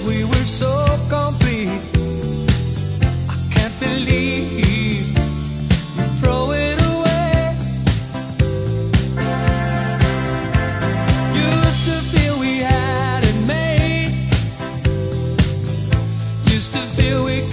we were so complete. I can't believe you throw it away. Used to feel we had it made. Used to feel we.